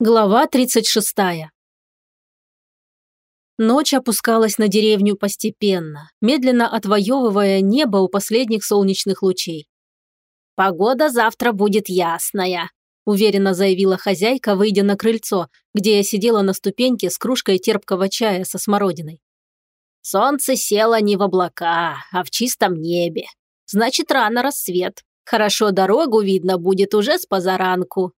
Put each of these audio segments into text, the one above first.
Глава 36. Ночь опускалась на деревню постепенно, медленно отвоевывая небо у последних солнечных лучей. «Погода завтра будет ясная», – уверенно заявила хозяйка, выйдя на крыльцо, где я сидела на ступеньке с кружкой терпкого чая со смородиной. «Солнце село не в облака, а в чистом небе. Значит, рано рассвет. Хорошо дорогу видно будет уже с позаранку.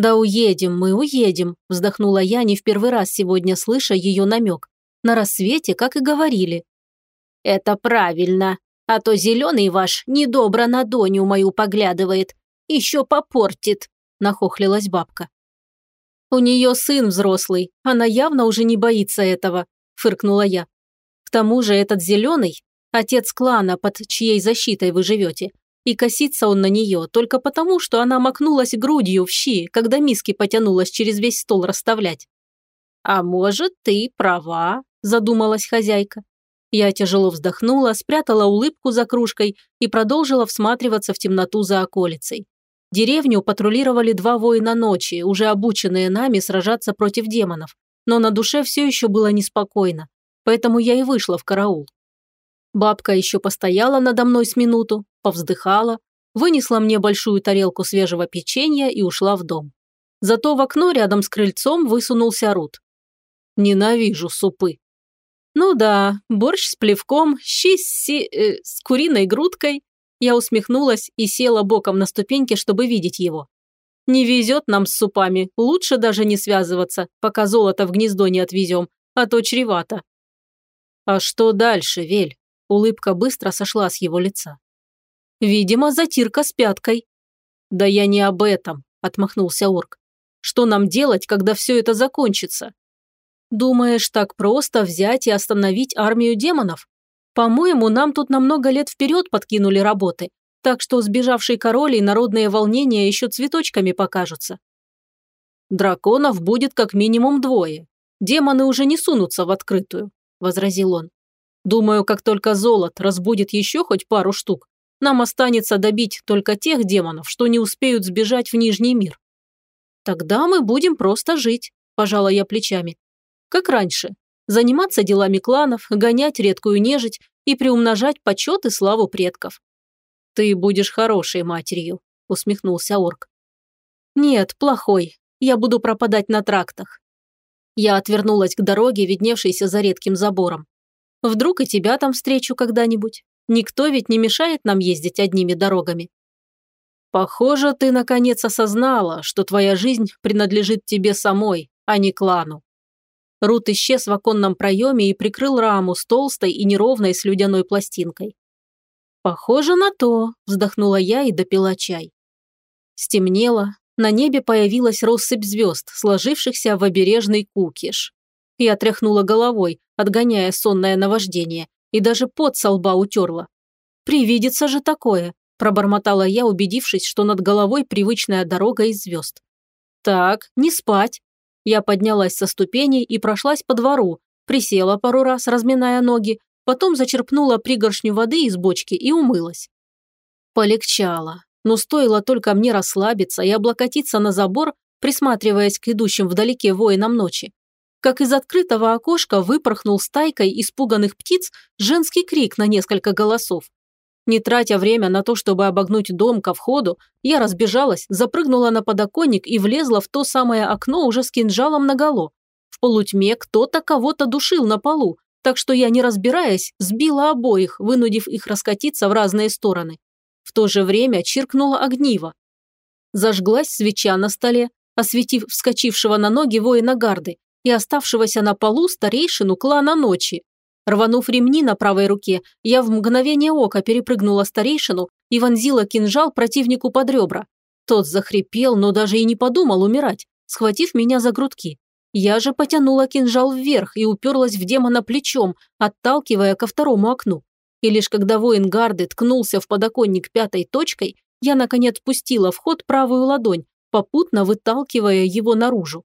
«Да уедем мы, уедем», – вздохнула я не в первый раз сегодня, слыша ее намек. «На рассвете, как и говорили». «Это правильно, а то зеленый ваш недобро на Доню мою поглядывает. Еще попортит», – нахохлилась бабка. «У нее сын взрослый, она явно уже не боится этого», – фыркнула я. «К тому же этот зеленый – отец клана, под чьей защитой вы живете, и косится он на нее только потому, что она макнулась грудью в щи, когда миски потянулась через весь стол расставлять. «А может, ты права», – задумалась хозяйка. Я тяжело вздохнула, спрятала улыбку за кружкой и продолжила всматриваться в темноту за околицей. Деревню патрулировали два воина ночи, уже обученные нами сражаться против демонов, но на душе все еще было неспокойно, поэтому я и вышла в караул. Бабка еще постояла надо мной с минуту, повздыхала, вынесла мне большую тарелку свежего печенья и ушла в дом. Зато в окно рядом с крыльцом высунулся Рут. Ненавижу супы. Ну да, борщ с плевком, щи с, си, э, с куриной грудкой. Я усмехнулась и села боком на ступеньке, чтобы видеть его. Не везет нам с супами, лучше даже не связываться, пока золото в гнездо не отвезем, а то чревато. А что дальше, Вель? Улыбка быстро сошла с его лица. «Видимо, затирка с пяткой». «Да я не об этом», – отмахнулся орк. «Что нам делать, когда все это закончится?» «Думаешь, так просто взять и остановить армию демонов? По-моему, нам тут на много лет вперед подкинули работы, так что сбежавший король и народные волнения еще цветочками покажутся». «Драконов будет как минимум двое. Демоны уже не сунутся в открытую», – возразил он. Думаю, как только золот разбудит еще хоть пару штук, нам останется добить только тех демонов, что не успеют сбежать в Нижний мир. Тогда мы будем просто жить, пожала я плечами. Как раньше. Заниматься делами кланов, гонять редкую нежить и приумножать почет и славу предков. Ты будешь хорошей матерью, усмехнулся орк. Нет, плохой. Я буду пропадать на трактах. Я отвернулась к дороге, видневшейся за редким забором. Вдруг и тебя там встречу когда-нибудь. Никто ведь не мешает нам ездить одними дорогами. Похоже, ты наконец осознала, что твоя жизнь принадлежит тебе самой, а не клану. Рут исчез в оконном проеме и прикрыл раму с толстой и неровной слюдяной пластинкой. «Похоже на то», – вздохнула я и допила чай. Стемнело, на небе появилась россыпь звезд, сложившихся в обережный кукиш. Я тряхнула головой, отгоняя сонное наваждение, и даже пот со лба утерла. «Привидится же такое», – пробормотала я, убедившись, что над головой привычная дорога из звезд. «Так, не спать». Я поднялась со ступеней и прошлась по двору, присела пару раз, разминая ноги, потом зачерпнула пригоршню воды из бочки и умылась. Полегчало, но стоило только мне расслабиться и облокотиться на забор, присматриваясь к идущим вдалеке воинам ночи, как из открытого окошка выпорхнул стайкой испуганных птиц женский крик на несколько голосов. Не тратя время на то, чтобы обогнуть дом ко входу, я разбежалась, запрыгнула на подоконник и влезла в то самое окно уже с кинжалом наголо. В полутьме кто-то кого-то душил на полу, так что я, не разбираясь, сбила обоих, вынудив их раскатиться в разные стороны. В то же время чиркнула огниво. Зажглась свеча на столе, осветив вскочившего на ноги воина гарды, и оставшегося на полу старейшину клана ночи. Рванув ремни на правой руке, я в мгновение ока перепрыгнула старейшину и вонзила кинжал противнику под ребра. Тот захрипел, но даже и не подумал умирать, схватив меня за грудки. Я же потянула кинжал вверх и уперлась в демона плечом, отталкивая ко второму окну. И лишь когда воин гарды ткнулся в подоконник пятой точкой, я, наконец, пустила в ход правую ладонь, попутно выталкивая его наружу.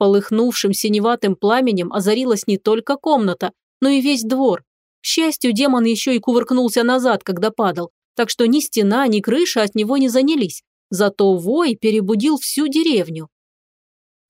Полыхнувшим синеватым пламенем озарилась не только комната, но и весь двор. К счастью, демон еще и кувыркнулся назад, когда падал, так что ни стена, ни крыша от него не занялись. Зато вой перебудил всю деревню.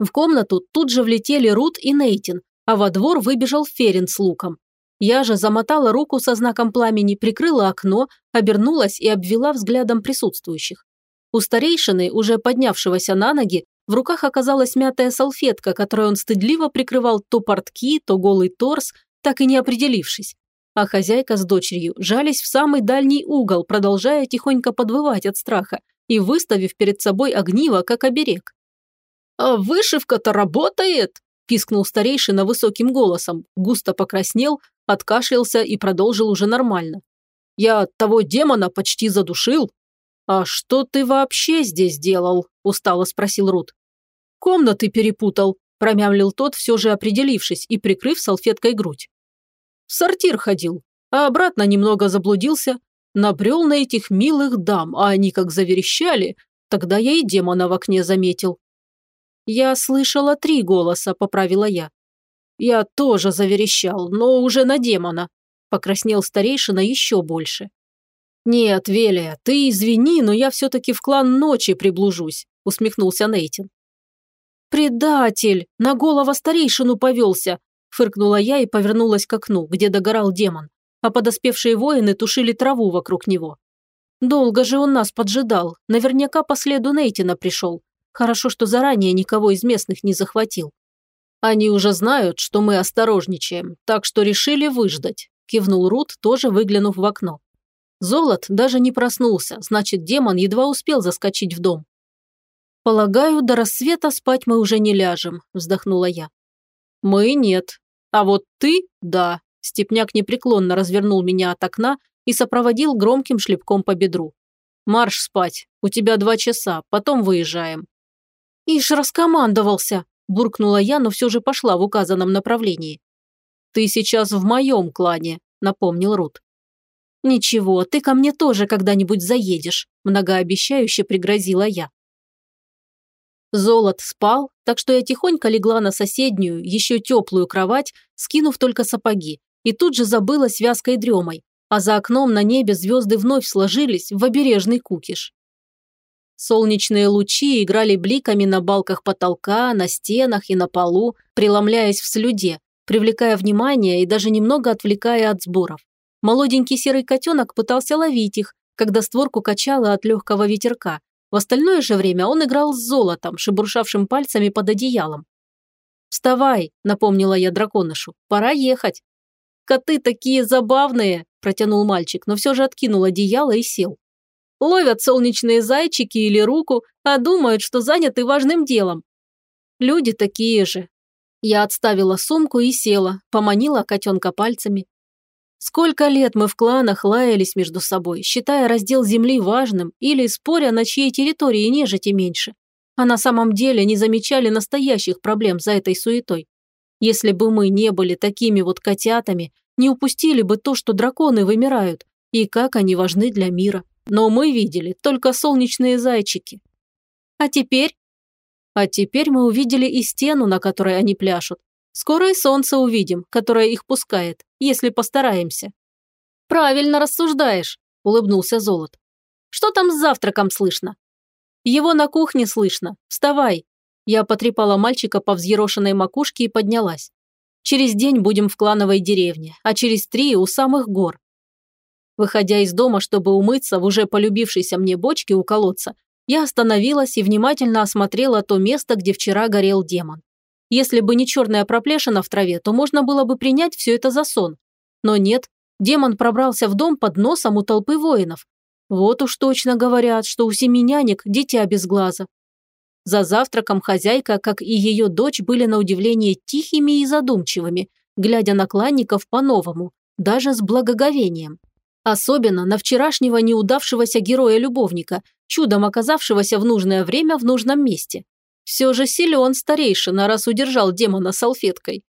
В комнату тут же влетели Рут и Нейтин, а во двор выбежал Ферин с луком. Я же замотала руку со знаком пламени, прикрыла окно, обернулась и обвела взглядом присутствующих. У старейшины, уже поднявшегося на ноги, в руках оказалась мятая салфетка, которой он стыдливо прикрывал то портки, то голый торс, так и не определившись. А хозяйка с дочерью жались в самый дальний угол, продолжая тихонько подвывать от страха и выставив перед собой огниво, как оберег. «А вышивка-то работает!» – пискнул старейшина высоким голосом, густо покраснел, откашлялся и продолжил уже нормально. «Я того демона почти задушил». «А что ты вообще здесь делал?» – устало спросил Рут. «Комнаты перепутал», – промямлил тот, все же определившись и прикрыв салфеткой грудь. «В сортир ходил, а обратно немного заблудился, набрел на этих милых дам, а они как заверещали, тогда я и демона в окне заметил». «Я слышала три голоса», – поправила я. Я тоже заверещал, но уже на демона. Покраснел старейшина еще больше. «Нет, Велия, ты извини, но я все-таки в клан ночи приблужусь», – усмехнулся Нейтин. «Предатель! На голову старейшину повелся!» – фыркнула я и повернулась к окну, где догорал демон, а подоспевшие воины тушили траву вокруг него. Долго же он нас поджидал, наверняка по следу Нейтина пришел. Хорошо, что заранее никого из местных не захватил. «Они уже знают, что мы осторожничаем, так что решили выждать», – кивнул Рут, тоже выглянув в окно. Золот даже не проснулся, значит, демон едва успел заскочить в дом. «Полагаю, до рассвета спать мы уже не ляжем», – вздохнула я. «Мы нет. А вот ты – да», – Степняк непреклонно развернул меня от окна и сопроводил громким шлепком по бедру. «Марш спать. У тебя два часа, потом выезжаем». «Ишь, раскомандовался», буркнула я, но все же пошла в указанном направлении. «Ты сейчас в моем клане», – напомнил Рут. «Ничего, ты ко мне тоже когда-нибудь заедешь», – многообещающе пригрозила я. Золот спал, так что я тихонько легла на соседнюю, еще теплую кровать, скинув только сапоги, и тут же забылась вязкой дремой, а за окном на небе звезды вновь сложились в обережный кукиш. Солнечные лучи играли бликами на балках потолка, на стенах и на полу, преломляясь в слюде, привлекая внимание и даже немного отвлекая от сборов. Молоденький серый котенок пытался ловить их, когда створку качало от легкого ветерка. В остальное же время он играл с золотом, шебуршавшим пальцами под одеялом. «Вставай», – напомнила я драконышу, – «пора ехать». «Коты такие забавные», – протянул мальчик, но все же откинул одеяло и сел. Ловят солнечные зайчики или руку, а думают, что заняты важным делом. Люди такие же. Я отставила сумку и села, поманила котенка пальцами. Сколько лет мы в кланах лаялись между собой, считая раздел земли важным или споря, на чьей территории нежити меньше. А на самом деле не замечали настоящих проблем за этой суетой. Если бы мы не были такими вот котятами, не упустили бы то, что драконы вымирают, и как они важны для мира но мы видели только солнечные зайчики. А теперь? А теперь мы увидели и стену, на которой они пляшут. Скоро и солнце увидим, которое их пускает, если постараемся. Правильно рассуждаешь, улыбнулся Золот. Что там с завтраком слышно? Его на кухне слышно. Вставай. Я потрепала мальчика по взъерошенной макушке и поднялась. Через день будем в клановой деревне, а через три у самых гор. Выходя из дома, чтобы умыться в уже полюбившейся мне бочке у колодца, я остановилась и внимательно осмотрела то место, где вчера горел демон. Если бы не черная проплешина в траве, то можно было бы принять все это за сон. Но нет, демон пробрался в дом под носом у толпы воинов. Вот уж точно говорят, что у семи нянек дитя без глаза. За завтраком хозяйка, как и ее дочь, были на удивление тихими и задумчивыми, глядя на кланников по-новому, даже с благоговением. Особенно на вчерашнего неудавшегося героя-любовника, чудом оказавшегося в нужное время в нужном месте. Все же силен старейшина, раз удержал демона салфеткой.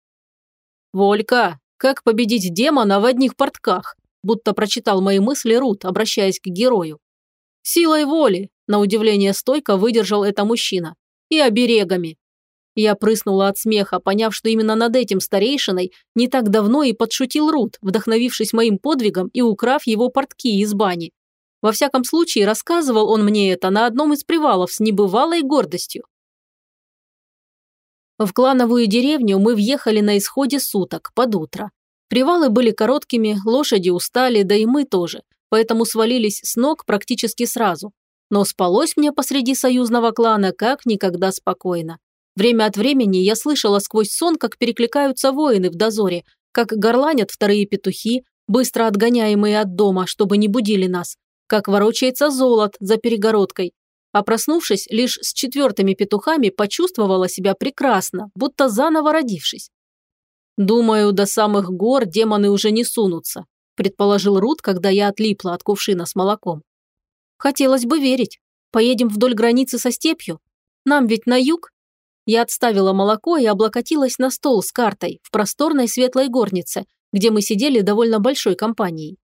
«Волька, как победить демона в одних портках?» будто прочитал мои мысли Рут, обращаясь к герою. «Силой воли», на удивление стойко выдержал это мужчина, и оберегами. Я прыснула от смеха, поняв, что именно над этим старейшиной не так давно и подшутил Рут, вдохновившись моим подвигом и украв его портки из бани. Во всяком случае, рассказывал он мне это на одном из привалов с небывалой гордостью. В клановую деревню мы въехали на исходе суток, под утро. Привалы были короткими, лошади устали, да и мы тоже, поэтому свалились с ног практически сразу. Но спалось мне посреди союзного клана как никогда спокойно. Время от времени я слышала сквозь сон, как перекликаются воины в дозоре, как горланят вторые петухи, быстро отгоняемые от дома, чтобы не будили нас, как ворочается золот за перегородкой. А проснувшись, лишь с четвертыми петухами почувствовала себя прекрасно, будто заново родившись. «Думаю, до самых гор демоны уже не сунутся», предположил Рут, когда я отлипла от кувшина с молоком. «Хотелось бы верить. Поедем вдоль границы со степью? Нам ведь на юг?» Я отставила молоко и облокотилась на стол с картой в просторной светлой горнице, где мы сидели довольно большой компанией.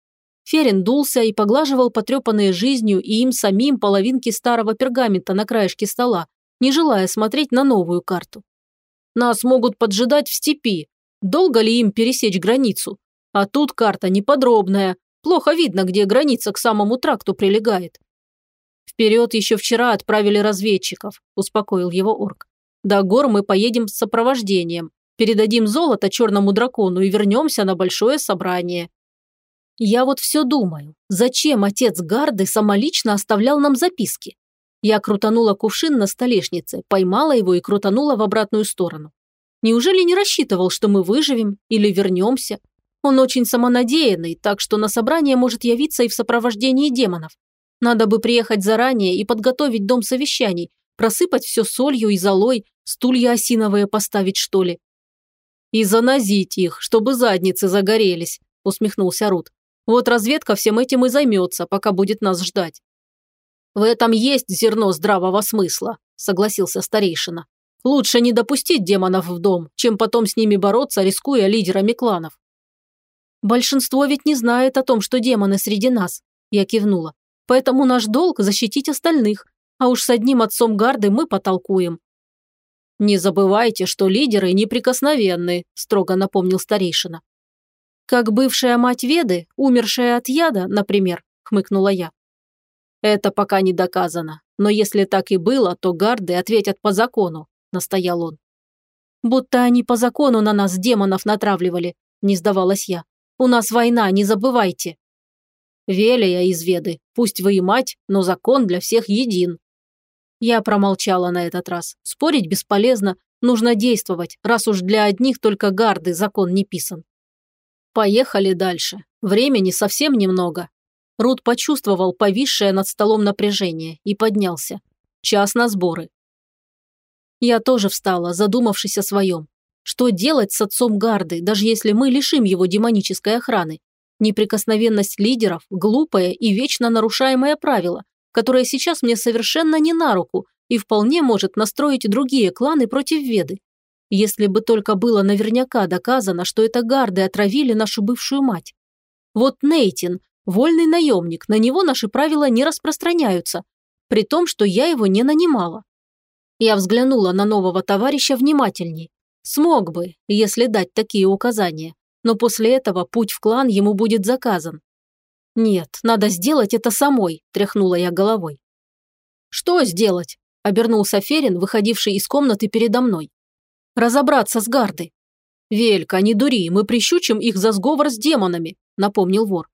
Ферин дулся и поглаживал потрепанные жизнью и им самим половинки старого пергамента на краешке стола, не желая смотреть на новую карту. «Нас могут поджидать в степи. Долго ли им пересечь границу? А тут карта неподробная. Плохо видно, где граница к самому тракту прилегает. Вперед еще вчера отправили разведчиков, успокоил его орк. До гор мы поедем с сопровождением. Передадим золото черному дракону и вернемся на большое собрание. Я вот все думаю, зачем отец Гарды самолично оставлял нам записки? Я крутанула кувшин на столешнице, поймала его и крутанула в обратную сторону. Неужели не рассчитывал, что мы выживем или вернемся? Он очень самонадеянный, так что на собрание может явиться и в сопровождении демонов. Надо бы приехать заранее и подготовить дом совещаний, просыпать все солью и золой, стулья осиновые поставить, что ли. И занозить их, чтобы задницы загорелись, усмехнулся Рут. Вот разведка всем этим и займется, пока будет нас ждать. В этом есть зерно здравого смысла, согласился старейшина. Лучше не допустить демонов в дом, чем потом с ними бороться, рискуя лидерами кланов. Большинство ведь не знает о том, что демоны среди нас, я кивнула. Поэтому наш долг – защитить остальных, а уж с одним отцом гарды мы потолкуем. «Не забывайте, что лидеры неприкосновенны», – строго напомнил старейшина. «Как бывшая мать Веды, умершая от яда, например», – хмыкнула я. «Это пока не доказано, но если так и было, то гарды ответят по закону, настоял он. «Будто они по закону на нас демонов натравливали», – не сдавалась я. «У нас война, не забывайте». «Велия из Веды, пусть вы и мать, но закон для всех един». Я промолчала на этот раз. Спорить бесполезно, нужно действовать, раз уж для одних только гарды закон не писан. Поехали дальше. Времени совсем немного. Рут почувствовал повисшее над столом напряжение и поднялся. Час на сборы. Я тоже встала, задумавшись о своем. Что делать с отцом Гарды, даже если мы лишим его демонической охраны? Неприкосновенность лидеров – глупое и вечно нарушаемое правило, которое сейчас мне совершенно не на руку и вполне может настроить другие кланы против Веды. Если бы только было наверняка доказано, что это Гарды отравили нашу бывшую мать. Вот Нейтин, вольный наемник, на него наши правила не распространяются, при том, что я его не нанимала. Я взглянула на нового товарища внимательней. Смог бы, если дать такие указания, но после этого путь в клан ему будет заказан. «Нет, надо сделать это самой», – тряхнула я головой. «Что сделать?» – обернулся Ферин, выходивший из комнаты передо мной. «Разобраться с гардой». «Велька, не дури, мы прищучим их за сговор с демонами», – напомнил вор.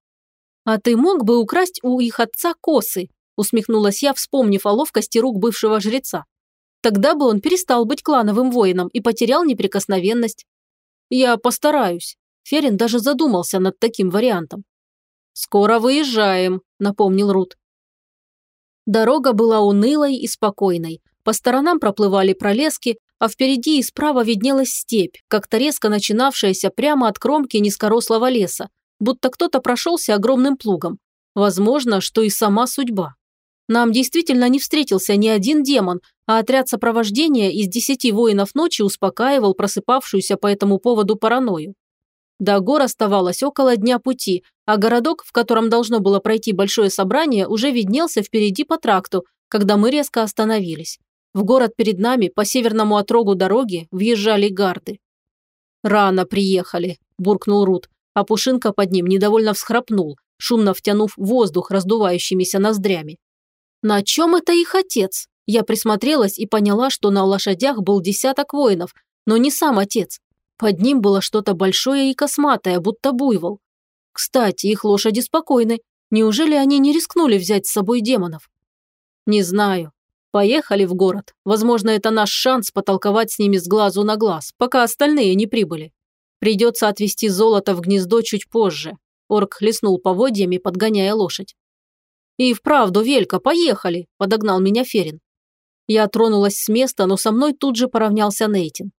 «А ты мог бы украсть у их отца косы?» – усмехнулась я, вспомнив о ловкости рук бывшего жреца. Тогда бы он перестал быть клановым воином и потерял неприкосновенность. Я постараюсь. Ферин даже задумался над таким вариантом. «Скоро выезжаем», – напомнил Рут. Дорога была унылой и спокойной. По сторонам проплывали пролески, а впереди и справа виднелась степь, как-то резко начинавшаяся прямо от кромки низкорослого леса, будто кто-то прошелся огромным плугом. Возможно, что и сама судьба. Нам действительно не встретился ни один демон, а отряд сопровождения из десяти воинов ночи успокаивал просыпавшуюся по этому поводу паранойю. До гор оставалось около дня пути, а городок, в котором должно было пройти большое собрание, уже виднелся впереди по тракту, когда мы резко остановились. В город перед нами, по северному отрогу дороги, въезжали гарды. «Рано приехали», – буркнул Рут, а Пушинка под ним недовольно всхрапнул, шумно втянув воздух раздувающимися ноздрями. На чем это их отец? Я присмотрелась и поняла, что на лошадях был десяток воинов, но не сам отец. Под ним было что-то большое и косматое, будто буйвол. Кстати, их лошади спокойны. Неужели они не рискнули взять с собой демонов? Не знаю. Поехали в город. Возможно, это наш шанс потолковать с ними с глазу на глаз, пока остальные не прибыли. Придется отвезти золото в гнездо чуть позже. Орк хлестнул поводьями, подгоняя лошадь. «И вправду, Велька, поехали!» – подогнал меня Ферин. Я тронулась с места, но со мной тут же поравнялся Нейтин.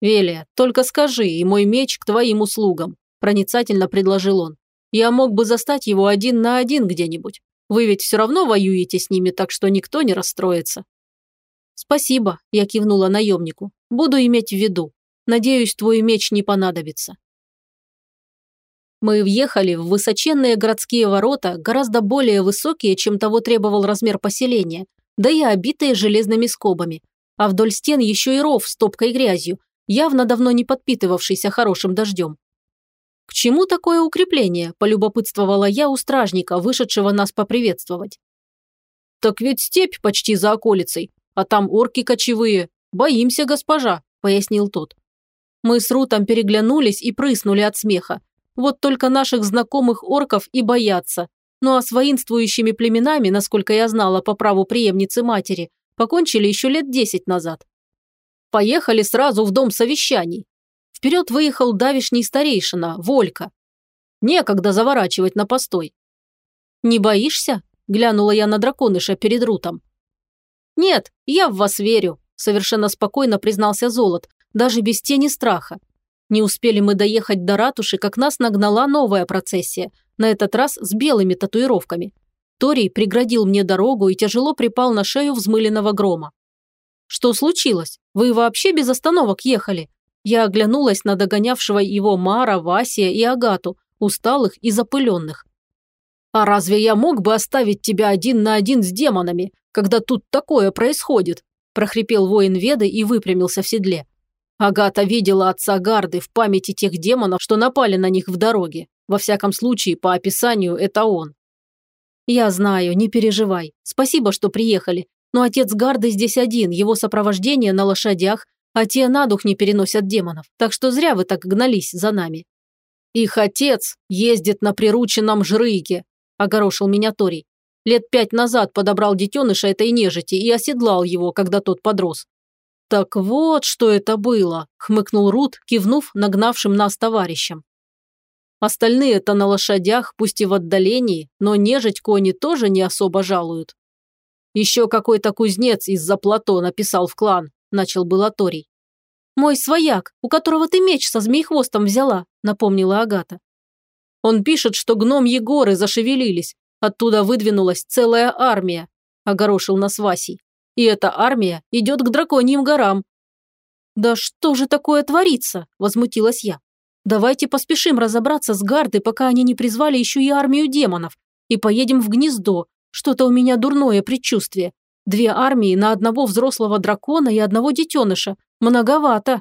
«Велия, только скажи, и мой меч к твоим услугам», – проницательно предложил он. «Я мог бы застать его один на один где-нибудь. Вы ведь все равно воюете с ними, так что никто не расстроится». «Спасибо», – я кивнула наемнику. «Буду иметь в виду. Надеюсь, твой меч не понадобится». Мы въехали в высоченные городские ворота, гораздо более высокие, чем того требовал размер поселения, да и обитые железными скобами. А вдоль стен еще и ров с топкой грязью, явно давно не подпитывавшийся хорошим дождем. «К чему такое укрепление?» – полюбопытствовала я у стражника, вышедшего нас поприветствовать. «Так ведь степь почти за околицей, а там орки кочевые. Боимся, госпожа», – пояснил тот. Мы с Рутом переглянулись и прыснули от смеха. Вот только наших знакомых орков и боятся. Ну а с воинствующими племенами, насколько я знала по праву преемницы матери, покончили еще лет десять назад. Поехали сразу в дом совещаний. Вперед выехал давишний старейшина, Волька. Некогда заворачивать на постой. «Не боишься?» – глянула я на драконыша перед Рутом. «Нет, я в вас верю», – совершенно спокойно признался Золот, даже без тени страха. Не успели мы доехать до ратуши, как нас нагнала новая процессия, на этот раз с белыми татуировками. Торий преградил мне дорогу и тяжело припал на шею взмыленного грома. «Что случилось? Вы вообще без остановок ехали?» Я оглянулась на догонявшего его Мара, Васия и Агату, усталых и запыленных. «А разве я мог бы оставить тебя один на один с демонами, когда тут такое происходит?» – прохрипел воин Веды и выпрямился в седле. Агата видела отца Гарды в памяти тех демонов, что напали на них в дороге. Во всяком случае, по описанию, это он. «Я знаю, не переживай. Спасибо, что приехали. Но отец Гарды здесь один, его сопровождение на лошадях, а те на дух не переносят демонов. Так что зря вы так гнались за нами». «Их отец ездит на прирученном жрыке», – огорошил меня Торий. Лет пять назад подобрал детеныша этой нежити и оседлал его, когда тот подрос. «Так вот, что это было», – хмыкнул Рут, кивнув нагнавшим нас товарищам. Остальные-то на лошадях, пусть и в отдалении, но нежить кони тоже не особо жалуют. Еще какой-то кузнец из-за плато написал в клан, начал было Торий. «Мой свояк, у которого ты меч со змеихвостом взяла», – напомнила Агата. Он пишет, что гном Егоры зашевелились, оттуда выдвинулась целая армия, – огорошил нас Васий и эта армия идет к драконьим горам». «Да что же такое творится?» – возмутилась я. «Давайте поспешим разобраться с гардой, пока они не призвали еще и армию демонов, и поедем в гнездо. Что-то у меня дурное предчувствие. Две армии на одного взрослого дракона и одного детеныша. Многовато».